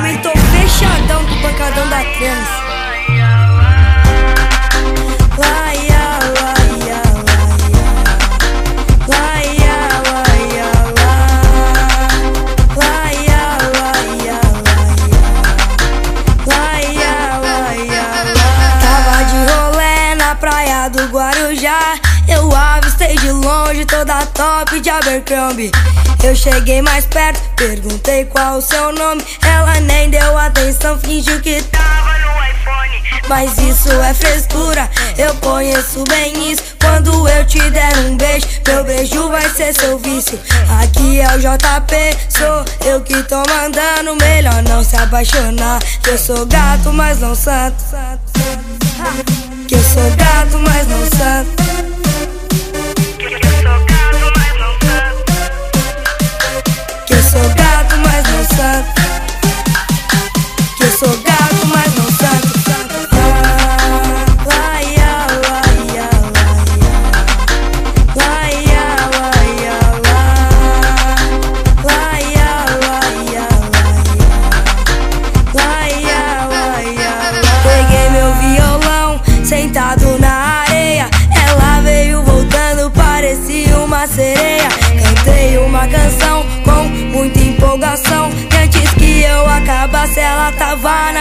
também tô fechadão com o pancadão da trans. Eu avistei de longe toda top de Abercrombie. Eu cheguei mais perto, perguntei qual o seu nome. Ela nem deu atenção, fingiu que tava no iPhone. Mas isso é frescura, eu conheço bem isso. Quando eu te der um beijo, meu beijo vai ser seu vício. Aqui é o JP, sou eu que tô mandando. Melhor não se apaixonar. Que eu sou gato, mas não santo. Que eu sou gato,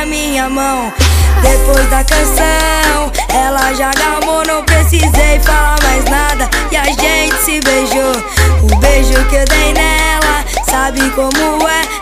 minha mão. Depois da canção, ela já gamou, não precisei falar mais nada. E a gente se beijou. O beijo que eu dei nela, sabe como é?